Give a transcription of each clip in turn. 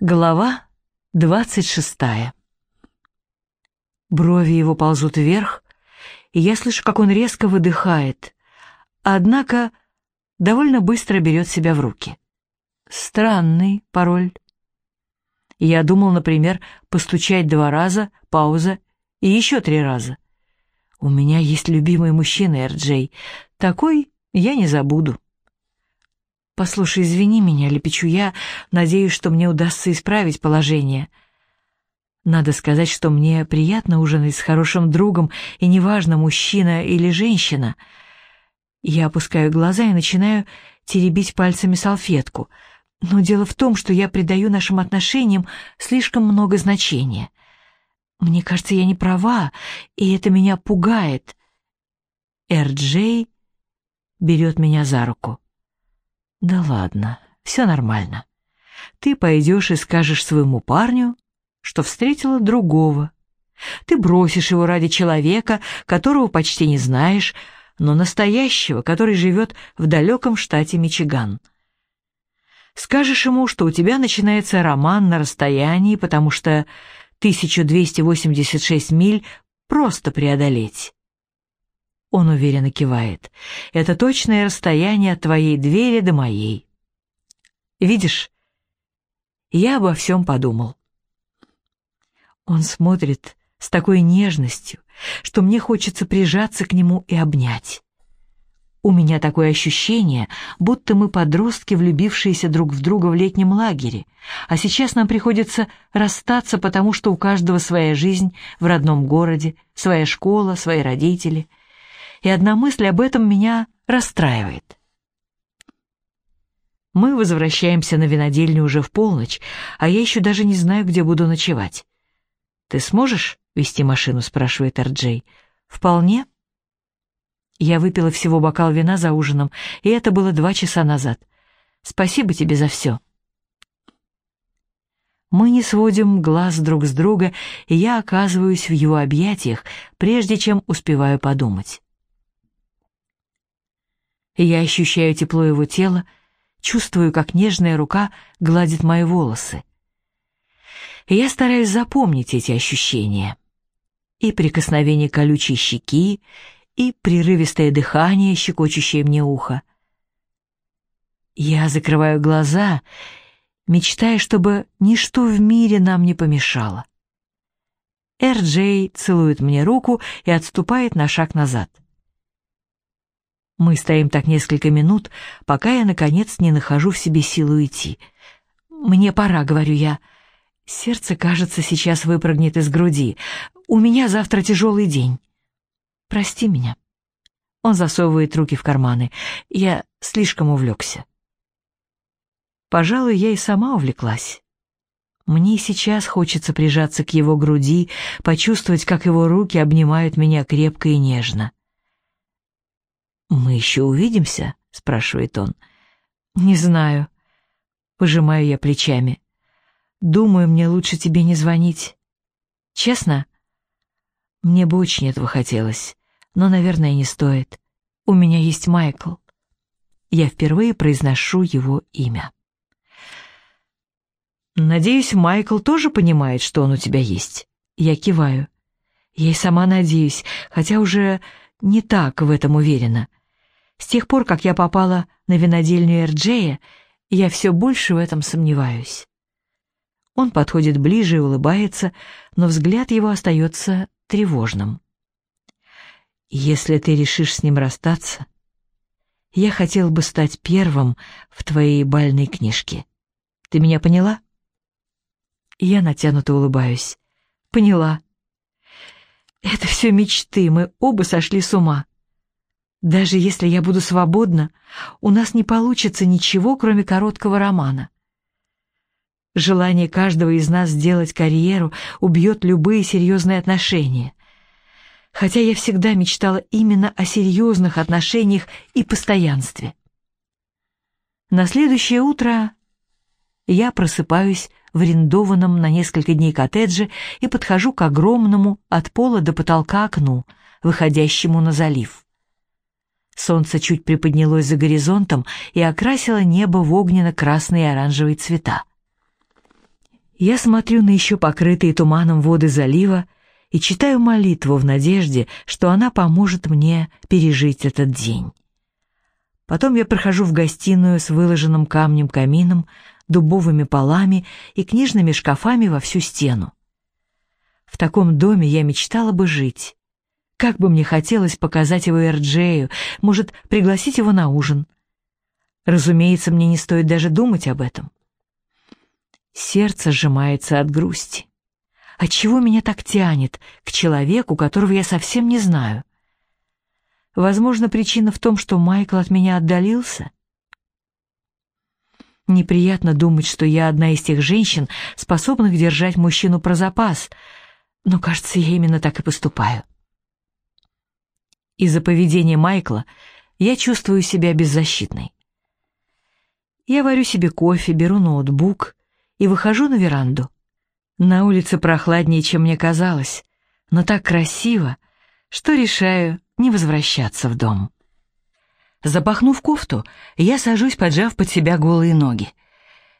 Глава двадцать шестая. Брови его ползут вверх, и я слышу, как он резко выдыхает, однако довольно быстро берет себя в руки. Странный пароль. Я думал, например, постучать два раза, пауза и еще три раза. У меня есть любимый мужчина, Эр-Джей. Такой я не забуду. «Послушай, извини меня», — лепечу я, надеюсь, что мне удастся исправить положение. Надо сказать, что мне приятно ужинать с хорошим другом, и неважно, мужчина или женщина. Я опускаю глаза и начинаю теребить пальцами салфетку. Но дело в том, что я придаю нашим отношениям слишком много значения. Мне кажется, я не права, и это меня пугает. Эр-Джей берет меня за руку. Да ладно, все нормально. Ты пойдешь и скажешь своему парню, что встретила другого. Ты бросишь его ради человека, которого почти не знаешь, но настоящего, который живет в далеком штате Мичиган. Скажешь ему, что у тебя начинается роман на расстоянии, потому что 1286 миль просто преодолеть. Он уверенно кивает. Это точное расстояние от твоей двери до моей. Видишь, я обо всем подумал. Он смотрит с такой нежностью, что мне хочется прижаться к нему и обнять. У меня такое ощущение, будто мы подростки, влюбившиеся друг в друга в летнем лагере, а сейчас нам приходится расстаться, потому что у каждого своя жизнь в родном городе, своя школа, свои родители — и одна мысль об этом меня расстраивает. Мы возвращаемся на винодельню уже в полночь, а я еще даже не знаю, где буду ночевать. «Ты сможешь вести машину?» — спрашивает Арджей. «Вполне». Я выпила всего бокал вина за ужином, и это было два часа назад. Спасибо тебе за все. Мы не сводим глаз друг с друга, и я оказываюсь в его объятиях, прежде чем успеваю подумать. Я ощущаю тепло его тела, чувствую, как нежная рука гладит мои волосы. Я стараюсь запомнить эти ощущения. И прикосновение колючей щеки, и прерывистое дыхание, щекочущее мне ухо. Я закрываю глаза, мечтая, чтобы ничто в мире нам не помешало. Эр-Джей целует мне руку и отступает на шаг назад. Мы стоим так несколько минут, пока я, наконец, не нахожу в себе силу идти. «Мне пора», — говорю я. Сердце, кажется, сейчас выпрыгнет из груди. У меня завтра тяжелый день. Прости меня. Он засовывает руки в карманы. Я слишком увлекся. Пожалуй, я и сама увлеклась. Мне сейчас хочется прижаться к его груди, почувствовать, как его руки обнимают меня крепко и нежно. «Мы еще увидимся?» — спрашивает он. «Не знаю». Пожимаю я плечами. «Думаю, мне лучше тебе не звонить. Честно?» Мне бы очень этого хотелось, но, наверное, не стоит. У меня есть Майкл. Я впервые произношу его имя. «Надеюсь, Майкл тоже понимает, что он у тебя есть?» Я киваю. Я и сама надеюсь, хотя уже не так в этом уверена. С тех пор, как я попала на винодельню Эрджея, я все больше в этом сомневаюсь. Он подходит ближе и улыбается, но взгляд его остается тревожным. «Если ты решишь с ним расстаться, я хотел бы стать первым в твоей бальной книжке. Ты меня поняла?» Я натянуто улыбаюсь. «Поняла. Это все мечты, мы оба сошли с ума. Даже если я буду свободна, у нас не получится ничего, кроме короткого романа. Желание каждого из нас сделать карьеру убьет любые серьезные отношения. Хотя я всегда мечтала именно о серьезных отношениях и постоянстве. На следующее утро я просыпаюсь в арендованном на несколько дней коттедже и подхожу к огромному от пола до потолка окну, выходящему на залив. Солнце чуть приподнялось за горизонтом и окрасило небо в огненно-красные и оранжевые цвета. Я смотрю на еще покрытые туманом воды залива и читаю молитву в надежде, что она поможет мне пережить этот день. Потом я прохожу в гостиную с выложенным камнем камином, дубовыми полами и книжными шкафами во всю стену. В таком доме я мечтала бы жить. Как бы мне хотелось показать его Эрджею, может, пригласить его на ужин. Разумеется, мне не стоит даже думать об этом. Сердце сжимается от грусти. Отчего меня так тянет к человеку, которого я совсем не знаю? Возможно, причина в том, что Майкл от меня отдалился? Неприятно думать, что я одна из тех женщин, способных держать мужчину про запас, но, кажется, я именно так и поступаю. Из-за поведения Майкла я чувствую себя беззащитной. Я варю себе кофе, беру ноутбук и выхожу на веранду. На улице прохладнее, чем мне казалось, но так красиво, что решаю не возвращаться в дом. Запахнув кофту, я сажусь, поджав под себя голые ноги.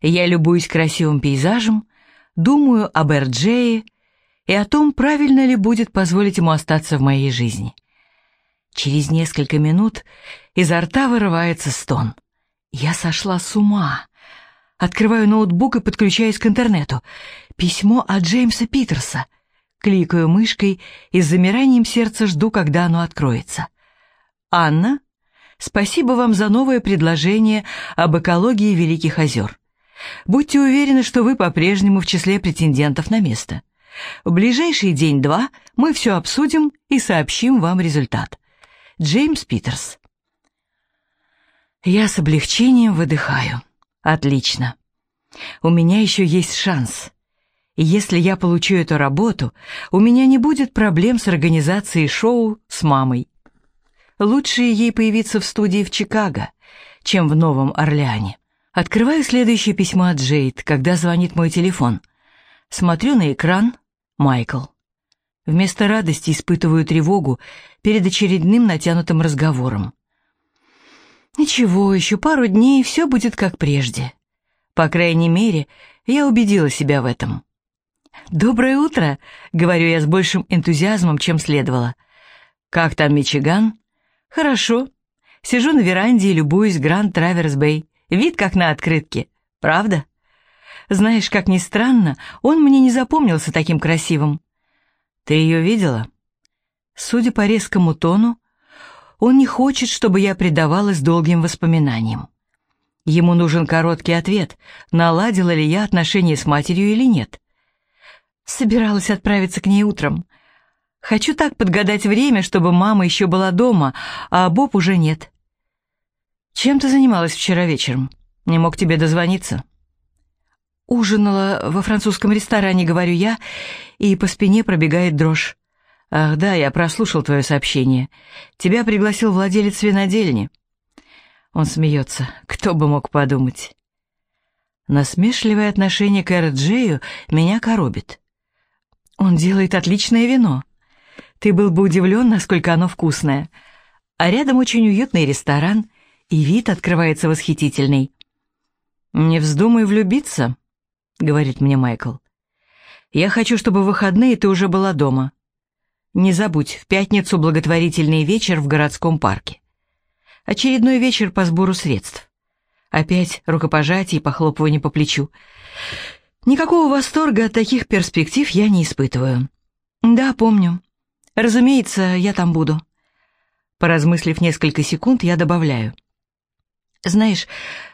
Я любуюсь красивым пейзажем, думаю об Эрджее и о том, правильно ли будет позволить ему остаться в моей жизни. Через несколько минут изо рта вырывается стон. Я сошла с ума. Открываю ноутбук и подключаюсь к интернету. Письмо от Джеймса Питерса. Кликаю мышкой и с замиранием сердца жду, когда оно откроется. «Анна, спасибо вам за новое предложение об экологии Великих озер. Будьте уверены, что вы по-прежнему в числе претендентов на место. В ближайший день-два мы все обсудим и сообщим вам результат. Джеймс Питерс. Я с облегчением выдыхаю. Отлично. У меня еще есть шанс. И если я получу эту работу, у меня не будет проблем с организацией шоу с мамой. Лучше ей появиться в студии в Чикаго, чем в Новом Орлеане. Открываю следующее письмо от Джейд, когда звонит мой телефон. Смотрю на экран. Майкл. Вместо радости испытываю тревогу перед очередным натянутым разговором. Ничего, еще пару дней, и все будет как прежде. По крайней мере, я убедила себя в этом. «Доброе утро», — говорю я с большим энтузиазмом, чем следовало. «Как там Мичиган?» «Хорошо. Сижу на веранде и любуюсь Гранд Траверс Бэй. Вид как на открытке. Правда?» «Знаешь, как ни странно, он мне не запомнился таким красивым. Ты ее видела? Судя по резкому тону, он не хочет, чтобы я предавалась долгим воспоминаниям. Ему нужен короткий ответ, наладила ли я отношения с матерью или нет. Собиралась отправиться к ней утром. Хочу так подгадать время, чтобы мама еще была дома, а Боб уже нет. Чем ты занималась вчера вечером? Не мог тебе дозвониться? Ужинала во французском ресторане, говорю я, и по спине пробегает дрожь. Ах да, я прослушал твое сообщение. Тебя пригласил владелец винодельни. Он смеется. Кто бы мог подумать? Насмешливое отношение к Эрджею меня коробит. Он делает отличное вино. Ты был бы удивлен, насколько оно вкусное. А рядом очень уютный ресторан, и вид открывается восхитительный. Не вздумай влюбиться, — говорит мне Майкл. «Я хочу, чтобы в выходные ты уже была дома. Не забудь, в пятницу благотворительный вечер в городском парке. Очередной вечер по сбору средств. Опять рукопожатие и похлопывание по плечу. Никакого восторга от таких перспектив я не испытываю. Да, помню. Разумеется, я там буду. Поразмыслив несколько секунд, я добавляю. Знаешь,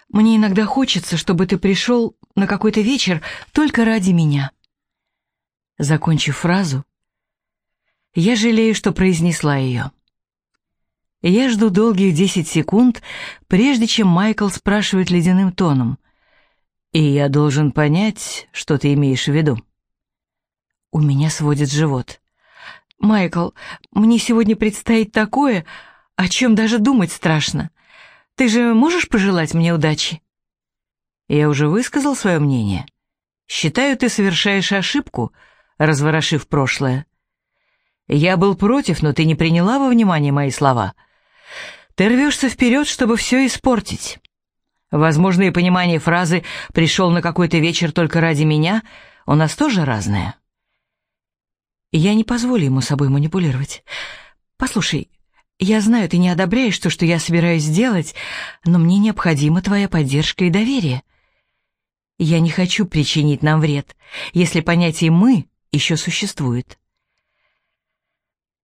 мне иногда хочется, чтобы ты пришел на какой-то вечер только ради меня. Закончив фразу, я жалею, что произнесла ее. Я жду долгих десять секунд, прежде чем Майкл спрашивает ледяным тоном. «И я должен понять, что ты имеешь в виду». У меня сводит живот. «Майкл, мне сегодня предстоит такое, о чем даже думать страшно. Ты же можешь пожелать мне удачи?» «Я уже высказал свое мнение. Считаю, ты совершаешь ошибку, разворошив прошлое. Я был против, но ты не приняла во внимание мои слова. Ты рвешься вперед, чтобы все испортить. Возможно, и понимание фразы «пришел на какой-то вечер только ради меня» у нас тоже разное. Я не позволю ему собой манипулировать. Послушай, я знаю, ты не одобряешь то, что я собираюсь сделать, но мне необходима твоя поддержка и доверие. Я не хочу причинить нам вред, если понятие «мы» еще существует.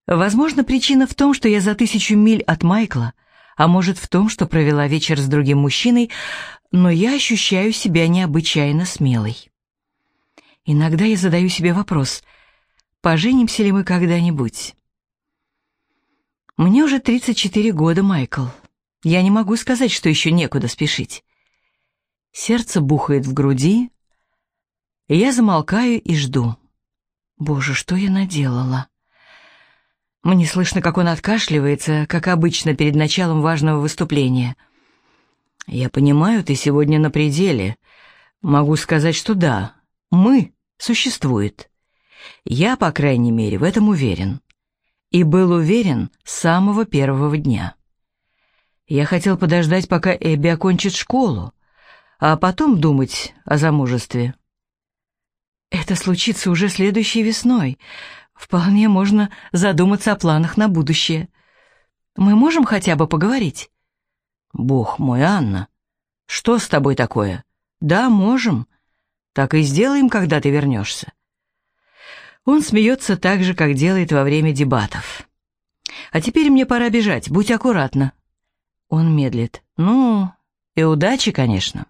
Возможно, причина в том, что я за тысячу миль от Майкла, а может в том, что провела вечер с другим мужчиной, но я ощущаю себя необычайно смелой. Иногда я задаю себе вопрос, поженимся ли мы когда-нибудь? Мне уже 34 года, Майкл. Я не могу сказать, что еще некуда спешить. Сердце бухает в груди, я замолкаю и жду. Боже, что я наделала? Мне слышно, как он откашливается, как обычно перед началом важного выступления. «Я понимаю, ты сегодня на пределе. Могу сказать, что да, мы существует. Я, по крайней мере, в этом уверен. И был уверен с самого первого дня. Я хотел подождать, пока Эбби окончит школу, а потом думать о замужестве. Это случится уже следующей весной, Вполне можно задуматься о планах на будущее. Мы можем хотя бы поговорить? Бог мой, Анна, что с тобой такое? Да, можем. Так и сделаем, когда ты вернешься. Он смеется так же, как делает во время дебатов. А теперь мне пора бежать, будь аккуратна. Он медлит. Ну, и удачи, конечно.